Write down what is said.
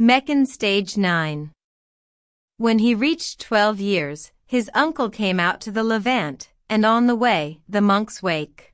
Meccan Stage 9 When he reached twelve years, his uncle came out to the Levant, and on the way, the monks wake.